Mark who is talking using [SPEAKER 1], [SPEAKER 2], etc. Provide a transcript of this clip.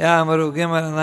[SPEAKER 1] ja, aber du geh mal an